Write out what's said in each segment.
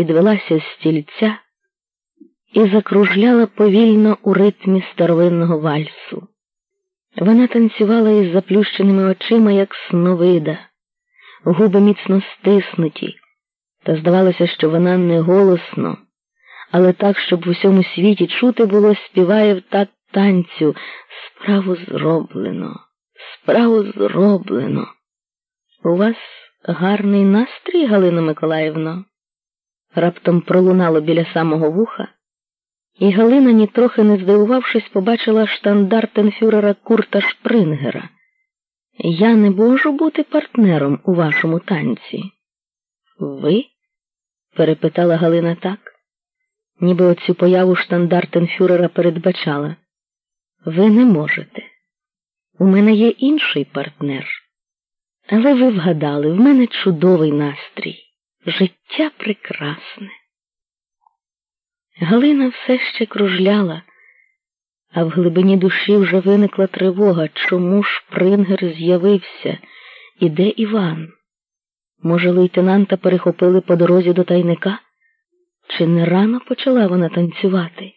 підвелася з стільця і закружляла повільно у ритмі старовинного вальсу. Вона танцювала із заплющеними очима, як сновида, губи міцно стиснуті, та здавалося, що вона не голосно, але так, щоб в усьому світі чути було, співає в такт танцю. Справу зроблено, справу зроблено. У вас гарний настрій, Галино Миколаївно? Раптом пролунало біля самого вуха. І Галина, нітрохи не здивувавшись, побачила штандартенфюрера Курта Шпрингера. Я не можу бути партнером у вашому танці. Ви? перепитала Галина так, ніби оцю появу штандартенфюрера передбачала. Ви не можете. У мене є інший партнер. Але ви вгадали, в мене чудовий настрій. Життя прекрасне. Галина все ще кружляла, а в глибині душі вже виникла тривога, чому ж прингер з'явився і де Іван? Може, лейтенанта перехопили по дорозі до тайника? Чи не рано почала вона танцювати?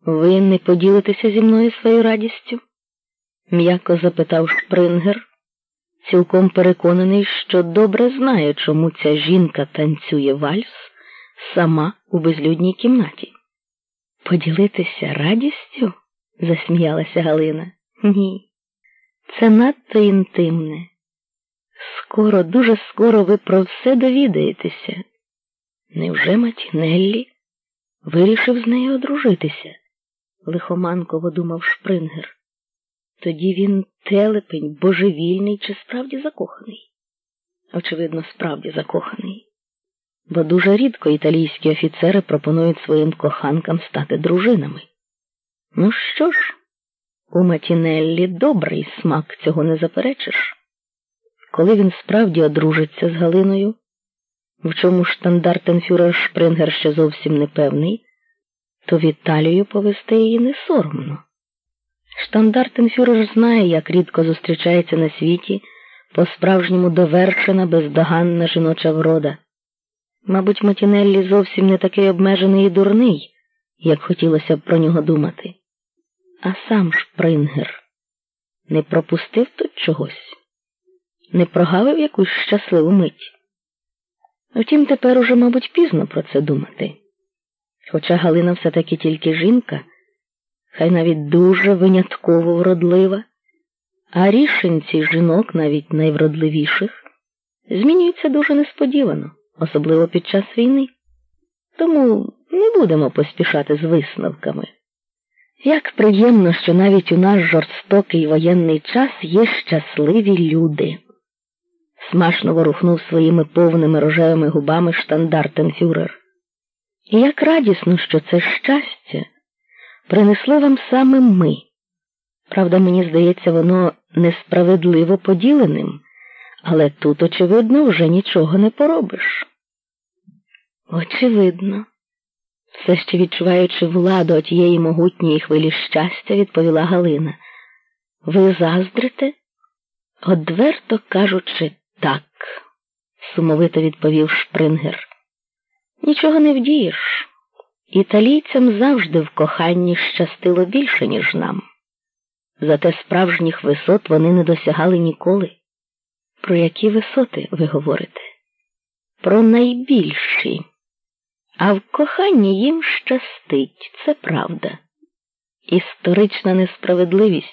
Ви не поділитеся зі мною своєю радістю? м'яко запитав Шпрингер, цілком переконаний, що добре знає, чому ця жінка танцює вальс сама у безлюдній кімнаті. Поділитися радістю? засміялася Галина. Ні. Це надто інтимне. Скоро, дуже скоро ви про все довідаєтеся. Невже Матінеллі вирішив з нею одружитися? лихоманково думав Шпрингер. Тоді він телепень, божевільний чи справді закоханий? Очевидно, справді закоханий бо дуже рідко італійські офіцери пропонують своїм коханкам стати дружинами. Ну що ж, у Матінеллі добрий смак цього не заперечиш. Коли він справді одружиться з Галиною, в чому штандартенфюрер Шпрингер ще зовсім не певний, то в Італію повести її не соромно. Штандартенфюрер знає, як рідко зустрічається на світі по справжньому довершена бездоганна жіноча врода. Мабуть, Матінеллі зовсім не такий обмежений і дурний, як хотілося б про нього думати. А сам Шпрингер не пропустив тут чогось, не прогавив якусь щасливу мить. Втім, тепер уже, мабуть, пізно про це думати. Хоча Галина все таки тільки жінка, хай навіть дуже винятково вродлива, а рішенці жінок, навіть найвродливіших, змінюються дуже несподівано особливо під час війни. Тому не будемо поспішати з висновками. Як приємно, що навіть у наш жорстокий воєнний час є щасливі люди. Смашно ворухнув своїми повними рожевими губами штандартенфюрер. І як радісно, що це щастя принесли вам саме ми. Правда, мені здається, воно несправедливо поділеним. Але тут, очевидно, вже нічого не поробиш. Очевидно, все ще відчуваючи владу тієї могутньої хвилі щастя, відповіла Галина. Ви заздрите? Одверто кажучи, так, сумовито відповів Шпрингер. Нічого не вдієш. Італійцям завжди в коханні щастило більше, ніж нам. Зате справжніх висот вони не досягали ніколи. Про які висоти ви говорите? Про найбільші. А в коханні їм щастить, це правда. Історична несправедливість,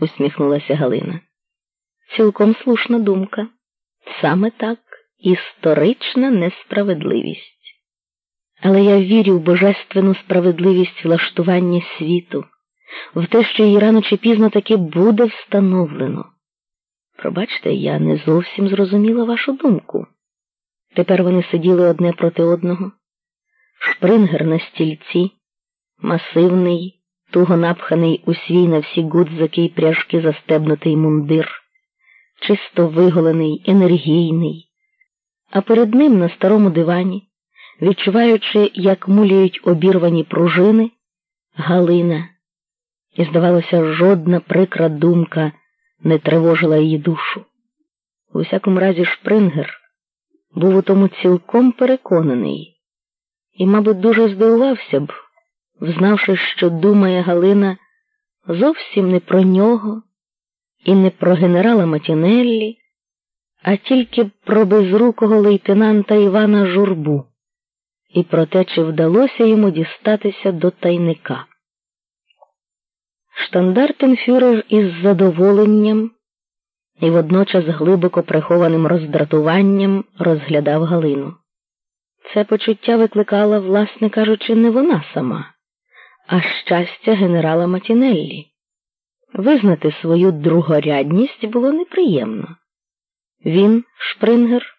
усміхнулася Галина. Цілком слушна думка. Саме так, історична несправедливість. Але я вірю в божественну справедливість влаштування світу, в те, що її рано чи пізно таки буде встановлено. Пробачте, я не зовсім зрозуміла вашу думку. Тепер вони сиділи одне проти одного. Шпрингер на стільці, масивний, туго напханий у свій на всі гудзики й пряжки застебнутий мундир, чисто виголений, енергійний, а перед ним на старому дивані, відчуваючи, як муляють обірвані пружини, Галина, і, здавалося, жодна прикра думка не тривожила її душу. У всякому разі, Шпрингер був у тому цілком переконаний. і, мабуть, дуже здивувався б, взнавши, що думає Галина зовсім не про нього і не про генерала Матінеллі, а тільки про безрукого лейтенанта Івана Журбу і про те, чи вдалося йому дістатися до тайника. Штандартенфюрер із задоволенням і водночас глибоко прихованим роздратуванням розглядав Галину. Це почуття викликала, власне кажучи, не вона сама, а щастя генерала Матінеллі. Визнати свою другорядність було неприємно. Він, Шпрингер,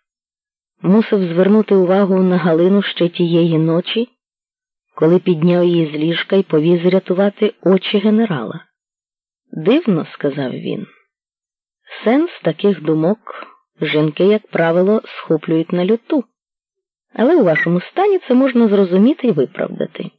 мусив звернути увагу на Галину ще тієї ночі, коли підняв її з ліжка і повіз рятувати очі генерала. Дивно, сказав він. Сенс таких думок жінки, як правило, схоплюють на люту. Але у вашому стані це можна зрозуміти і виправдати.